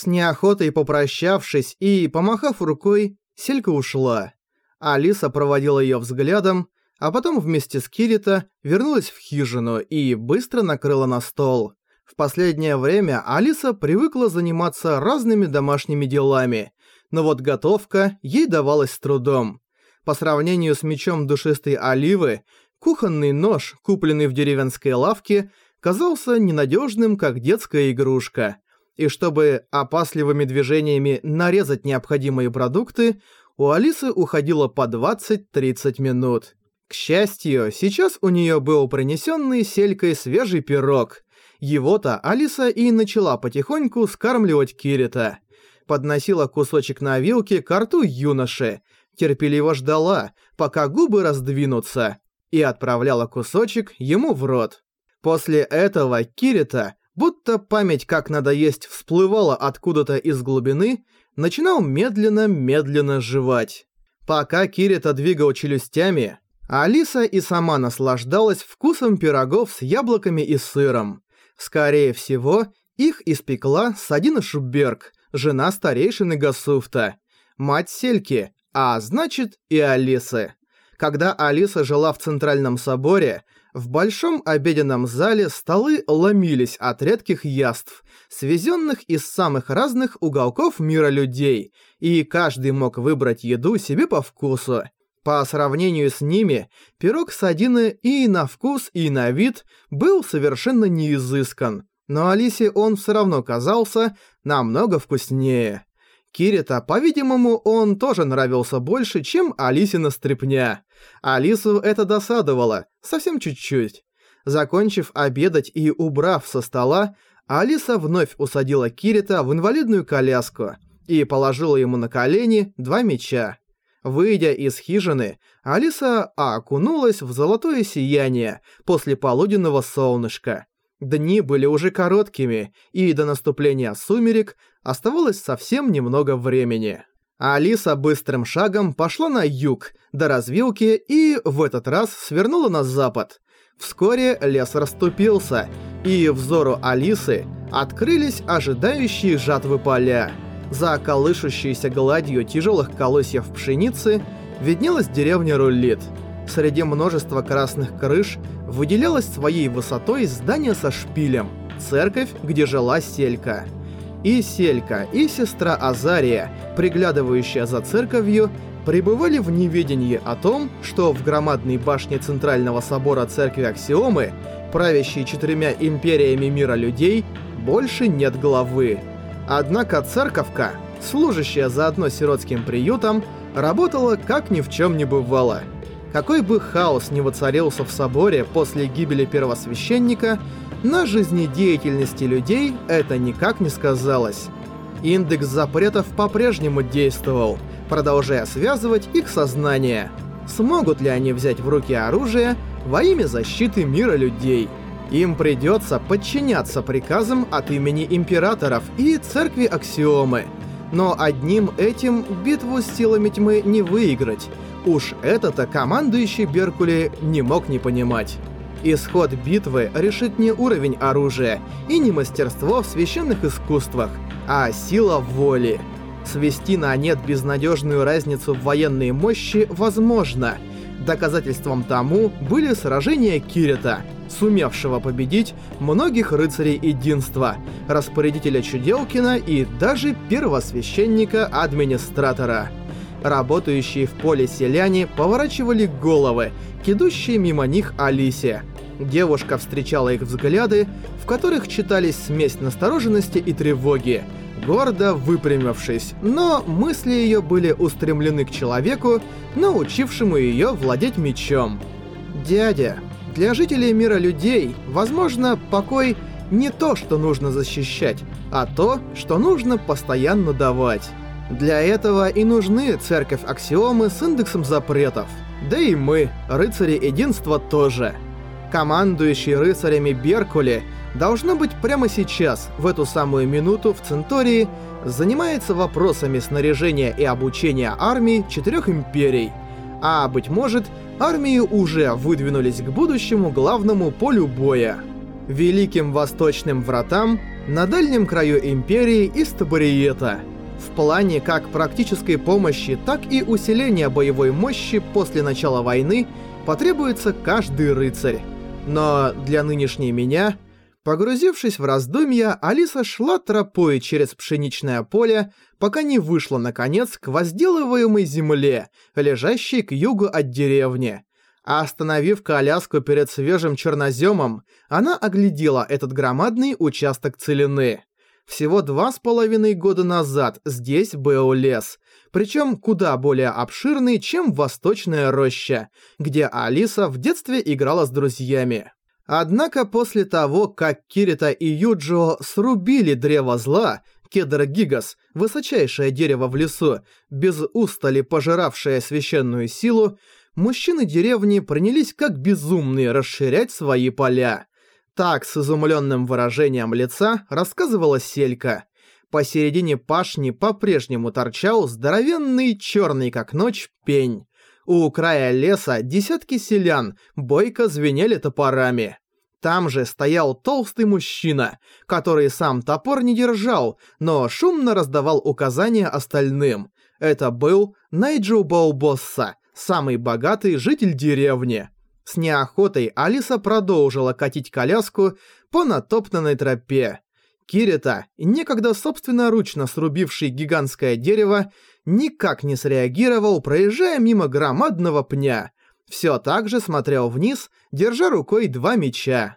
С неохотой попрощавшись и помахав рукой, Селька ушла. Алиса проводила её взглядом, а потом вместе с Кирита вернулась в хижину и быстро накрыла на стол. В последнее время Алиса привыкла заниматься разными домашними делами, но вот готовка ей давалась с трудом. По сравнению с мечом душистой оливы, кухонный нож, купленный в деревенской лавке, казался ненадежным, как детская игрушка. И чтобы опасливыми движениями нарезать необходимые продукты, у Алисы уходило по 20-30 минут. К счастью, сейчас у нее был принесенный селькой свежий пирог. Его-то Алиса и начала потихоньку скармливать Кирита. Подносила кусочек на вилке к рту юноши, терпеливо ждала, пока губы раздвинутся, и отправляла кусочек ему в рот. После этого Кирита, будто память как надо есть всплывала откуда-то из глубины, начинал медленно-медленно жевать. Пока Кирита двигал челюстями, Алиса и сама наслаждалась вкусом пирогов с яблоками и сыром. Скорее всего, их испекла Садина Шуберг, жена старейшины Гасуфта, мать Сельки, а значит и Алисы. Когда Алиса жила в Центральном соборе, в большом обеденном зале столы ломились от редких яств, свезенных из самых разных уголков мира людей, и каждый мог выбрать еду себе по вкусу. По сравнению с ними, пирог Садины и на вкус, и на вид был совершенно неизыскан, но Алисе он все равно казался намного вкуснее. Кирита, по-видимому, он тоже нравился больше, чем Алисина стряпня. Алису это досадовало, совсем чуть-чуть. Закончив обедать и убрав со стола, Алиса вновь усадила Кирита в инвалидную коляску и положила ему на колени два меча. Выйдя из хижины, Алиса окунулась в золотое сияние после полуденного солнышка. Дни были уже короткими, и до наступления сумерек оставалось совсем немного времени. Алиса быстрым шагом пошла на юг, до развилки, и в этот раз свернула на запад. Вскоре лес расступился, и взору Алисы открылись ожидающие жатвы поля. За колышущейся гладью тяжелых колосьев пшеницы виднелась деревня Рулит. Среди множества красных крыш выделялось своей высотой здание со шпилем, церковь, где жила Селька. И Селька, и сестра Азария, приглядывающая за церковью, пребывали в неведении о том, что в громадной башне Центрального собора Церкви Аксиомы, правящей четырьмя империями мира людей, больше нет главы. Однако церковка, служащая заодно сиротским приютом, работала как ни в чем не бывало. Какой бы хаос ни воцарился в соборе после гибели первосвященника, на жизнедеятельности людей это никак не сказалось. Индекс запретов по-прежнему действовал, продолжая связывать их сознание. Смогут ли они взять в руки оружие во имя защиты мира людей? Им придется подчиняться приказам от имени императоров и церкви Аксиомы. Но одним этим битву с силами тьмы не выиграть. Уж это-то командующий Беркули не мог не понимать. Исход битвы решит не уровень оружия и не мастерство в священных искусствах, а сила воли. Свести на нет безнадежную разницу в военной мощи возможно. Доказательством тому были сражения Кирита — сумевшего победить многих рыцарей единства, распорядителя Чуделкина и даже первосвященника-администратора. Работающие в поле селяне поворачивали головы, кидущие мимо них Алисе. Девушка встречала их взгляды, в которых читались смесь настороженности и тревоги, гордо выпрямившись, но мысли ее были устремлены к человеку, научившему ее владеть мечом. «Дядя, для жителей мира людей, возможно, покой не то, что нужно защищать, а то, что нужно постоянно давать. Для этого и нужны церковь аксиомы с индексом запретов. Да и мы, рыцари единства, тоже. Командующий рыцарями Беркули, должно быть прямо сейчас, в эту самую минуту в Центории, занимается вопросами снаряжения и обучения армий четырех империй. А, быть может, армии уже выдвинулись к будущему главному полю боя. Великим Восточным Вратам на дальнем краю Империи из Табариета. В плане как практической помощи, так и усиления боевой мощи после начала войны потребуется каждый рыцарь. Но для нынешней меня – Погрузившись в раздумья, Алиса шла тропой через пшеничное поле, пока не вышла, наконец, к возделываемой земле, лежащей к югу от деревни. А остановив коляску перед свежим черноземом, она оглядела этот громадный участок целины. Всего два с половиной года назад здесь был лес, причем куда более обширный, чем Восточная роща, где Алиса в детстве играла с друзьями. Однако после того, как Кирита и Юджио срубили древо зла, кедр Гигас, высочайшее дерево в лесу, без устали пожиравшее священную силу, мужчины деревни принялись как безумные расширять свои поля. Так, с изумленным выражением лица, рассказывала Селька. Посередине пашни по-прежнему торчал здоровенный черный как ночь пень. У края леса десятки селян бойко звенели топорами. Там же стоял толстый мужчина, который сам топор не держал, но шумно раздавал указания остальным. Это был Найджо Баубосса, самый богатый житель деревни. С неохотой Алиса продолжила катить коляску по натоптанной тропе. Кирита, некогда собственноручно срубивший гигантское дерево, никак не среагировал, проезжая мимо громадного пня. Все так же смотрел вниз, держа рукой два меча.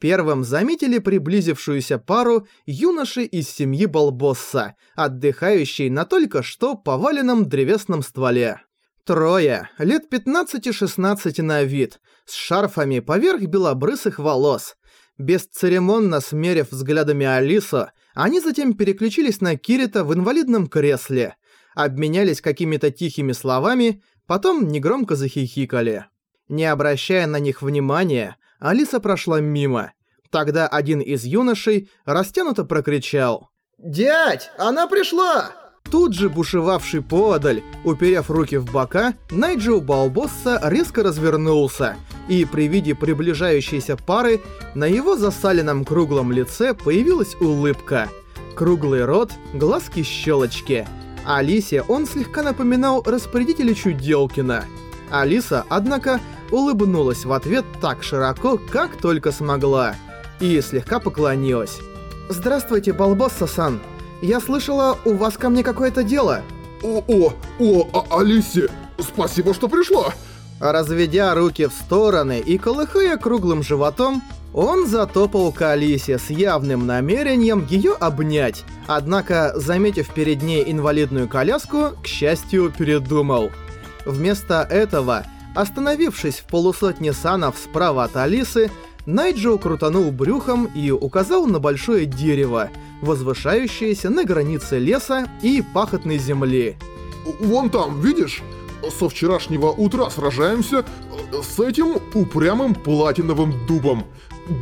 Первым заметили приблизившуюся пару юноши из семьи Балбосса, отдыхающей на только что поваленном древесном стволе. Трое, лет 15-16 на вид, с шарфами поверх белобрысых волос. Бесцеремонно смерив взглядами Алису, они затем переключились на Кирита в инвалидном кресле, обменялись какими-то тихими словами, потом негромко захихикали. Не обращая на них внимания, Алиса прошла мимо. Тогда один из юношей растянуто прокричал. «Дядь, она пришла!» Тут же бушевавший поодаль, уперев руки в бока, Найджел Балбосса резко развернулся, и при виде приближающейся пары на его засаленном круглом лице появилась улыбка. Круглый рот, глазки-щелочки. Алисе он слегка напоминал распорядителя Чуделкина. Алиса, однако, улыбнулась в ответ так широко, как только смогла, и слегка поклонилась. «Здравствуйте, Балбосса-сан. Я слышала, у вас ко мне какое-то дело». «О, о, о, а Алисе, спасибо, что пришла!» Разведя руки в стороны и колыхая круглым животом, он затопал к Алисе с явным намерением ее обнять, однако, заметив перед ней инвалидную коляску, к счастью, передумал. Вместо этого, остановившись в полусотне санов справа от Алисы, Найджо крутанул брюхом и указал на большое дерево, возвышающееся на границе леса и пахотной земли. «Вон там, видишь? Со вчерашнего утра сражаемся э, с этим упрямым платиновым дубом.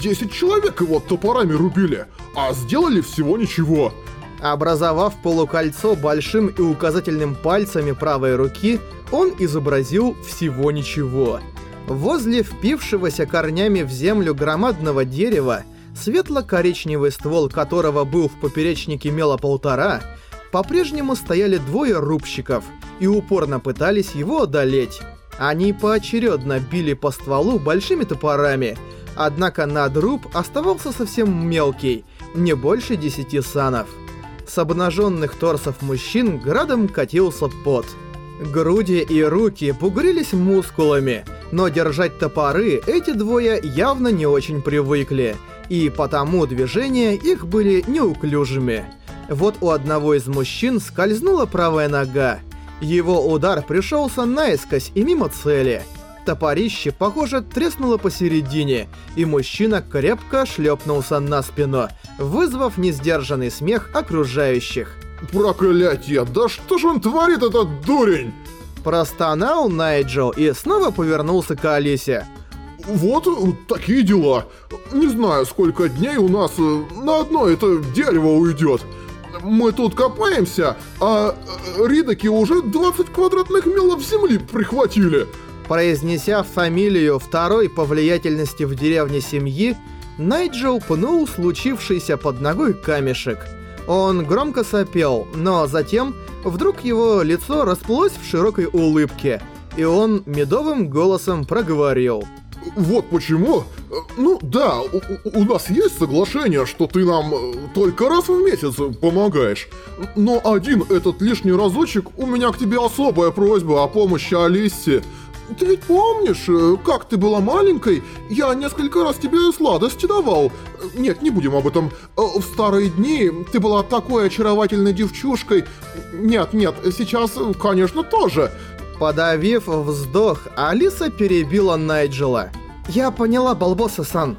Десять человек его топорами рубили, а сделали всего ничего». Образовав полукольцо большим и указательным пальцами правой руки, он изобразил всего ничего. Возле впившегося корнями в землю громадного дерева, светло-коричневый ствол которого был в поперечнике мела полтора, по-прежнему стояли двое рубщиков и упорно пытались его одолеть. Они поочередно били по стволу большими топорами, однако надруб оставался совсем мелкий, не больше десяти санов. С обнаженных торсов мужчин градом катился пот. Груди и руки бугрились мускулами, но держать топоры эти двое явно не очень привыкли, и потому движения их были неуклюжими. Вот у одного из мужчин скользнула правая нога. Его удар пришелся наискось и мимо цели – Топорище, похоже, треснуло посередине, и мужчина крепко шлепнулся на спину, вызвав несдержанный смех окружающих. «Проклятие! Да что же он творит, этот дурень?» Простонал Найджел и снова повернулся к Алисе. «Вот такие дела. Не знаю, сколько дней у нас э, на одно это дерево уйдет. Мы тут копаемся, а э, Ридаки уже 20 квадратных милов земли прихватили». Произнеся фамилию второй по влиятельности в деревне семьи, Найджел пнул случившийся под ногой камешек. Он громко сопел, но затем вдруг его лицо расплылось в широкой улыбке, и он медовым голосом проговорил. Вот почему. Ну да, у, у нас есть соглашение, что ты нам э, только раз в месяц помогаешь. Но один этот лишний разочек, у меня к тебе особая просьба о помощи Алисе. Ты ведь помнишь, э, как ты была маленькой, я несколько раз тебе сладости давал. Нет, не будем об этом. Э, в старые дни ты была такой очаровательной девчушкой. Нет, нет, сейчас, конечно, тоже. Подавив вздох, Алиса перебила Найджела. «Я поняла, Балбоса-сан.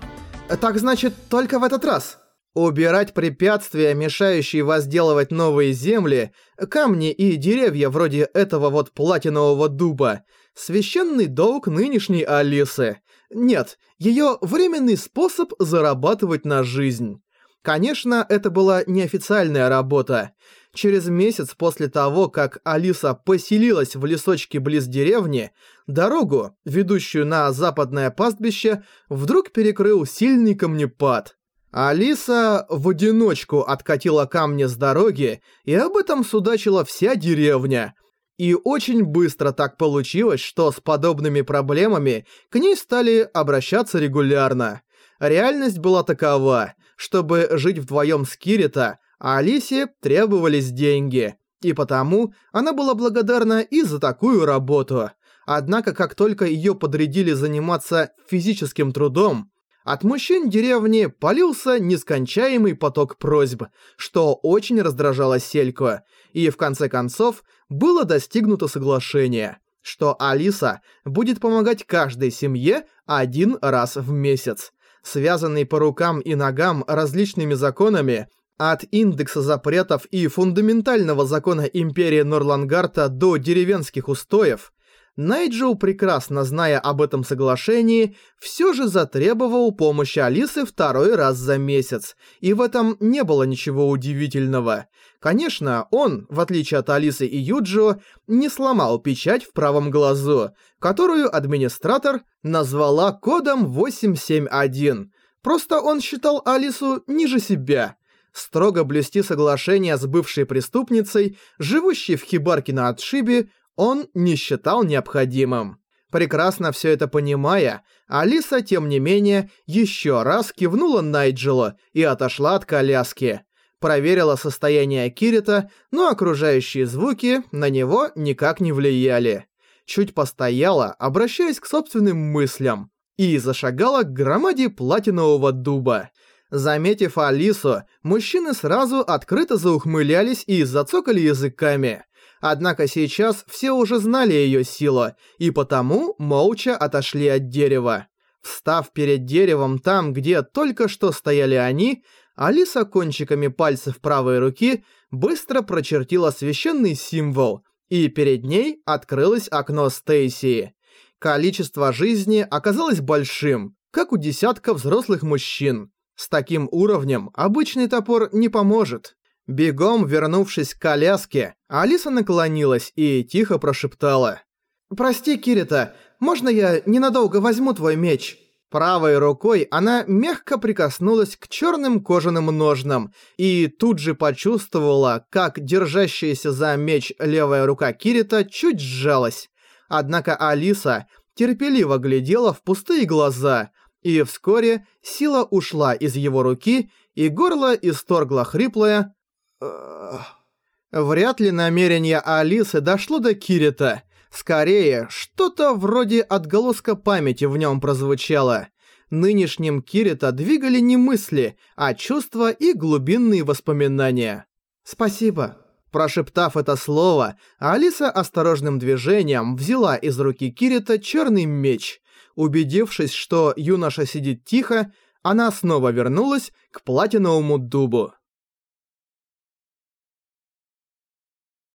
Так значит, только в этот раз?» Убирать препятствия, мешающие возделывать новые земли, камни и деревья вроде этого вот платинового дуба – священный долг нынешней Алисы. Нет, её временный способ зарабатывать на жизнь. Конечно, это была неофициальная работа. Через месяц после того, как Алиса поселилась в лесочке близ деревни, дорогу, ведущую на западное пастбище, вдруг перекрыл сильный камнепад. Алиса в одиночку откатила камни с дороги, и об этом судачила вся деревня. И очень быстро так получилось, что с подобными проблемами к ней стали обращаться регулярно. Реальность была такова, чтобы жить вдвоем с Кирита, Алисе требовались деньги. И потому она была благодарна и за такую работу. Однако, как только её подрядили заниматься физическим трудом, от мужчин деревни полился нескончаемый поток просьб, что очень раздражало Сельку, и в конце концов было достигнуто соглашение, что Алиса будет помогать каждой семье один раз в месяц. Связанный по рукам и ногам различными законами, от индекса запретов и фундаментального закона Империи Норлангарта до деревенских устоев, Найджел, прекрасно зная об этом соглашении, все же затребовал помощи Алисы второй раз за месяц, и в этом не было ничего удивительного. Конечно, он, в отличие от Алисы и Юджио, не сломал печать в правом глазу, которую администратор назвала кодом 871. Просто он считал Алису ниже себя – строго блюсти соглашение с бывшей преступницей, живущей в хибарке на отшибе, он не считал необходимым. Прекрасно все это понимая, Алиса, тем не менее, еще раз кивнула Найджелу и отошла от коляски. Проверила состояние Кирита, но окружающие звуки на него никак не влияли. Чуть постояла, обращаясь к собственным мыслям, и зашагала к громаде платинового дуба. Заметив Алису, мужчины сразу открыто заухмылялись и зацокали языками. Однако сейчас все уже знали ее силу, и потому молча отошли от дерева. Встав перед деревом там, где только что стояли они, Алиса кончиками пальцев правой руки быстро прочертила священный символ, и перед ней открылось окно Стейси. Количество жизни оказалось большим, как у десятка взрослых мужчин. С таким уровнем обычный топор не поможет. Бегом вернувшись к коляске, Алиса наклонилась и тихо прошептала. «Прости, Кирита, можно я ненадолго возьму твой меч?» Правой рукой она мягко прикоснулась к черным кожаным ножнам и тут же почувствовала, как держащаяся за меч левая рука Кирита чуть сжалась. Однако Алиса терпеливо глядела в пустые глаза, и вскоре сила ушла из его руки, и горло исторгло хриплое Вряд ли намерение Алисы дошло до Кирита. Скорее, что-то вроде отголоска памяти в нем прозвучало. Нынешним Кирита двигали не мысли, а чувства и глубинные воспоминания. «Спасибо». Прошептав это слово, Алиса осторожным движением взяла из руки Кирита черный меч. Убедившись, что юноша сидит тихо, она снова вернулась к платиновому дубу.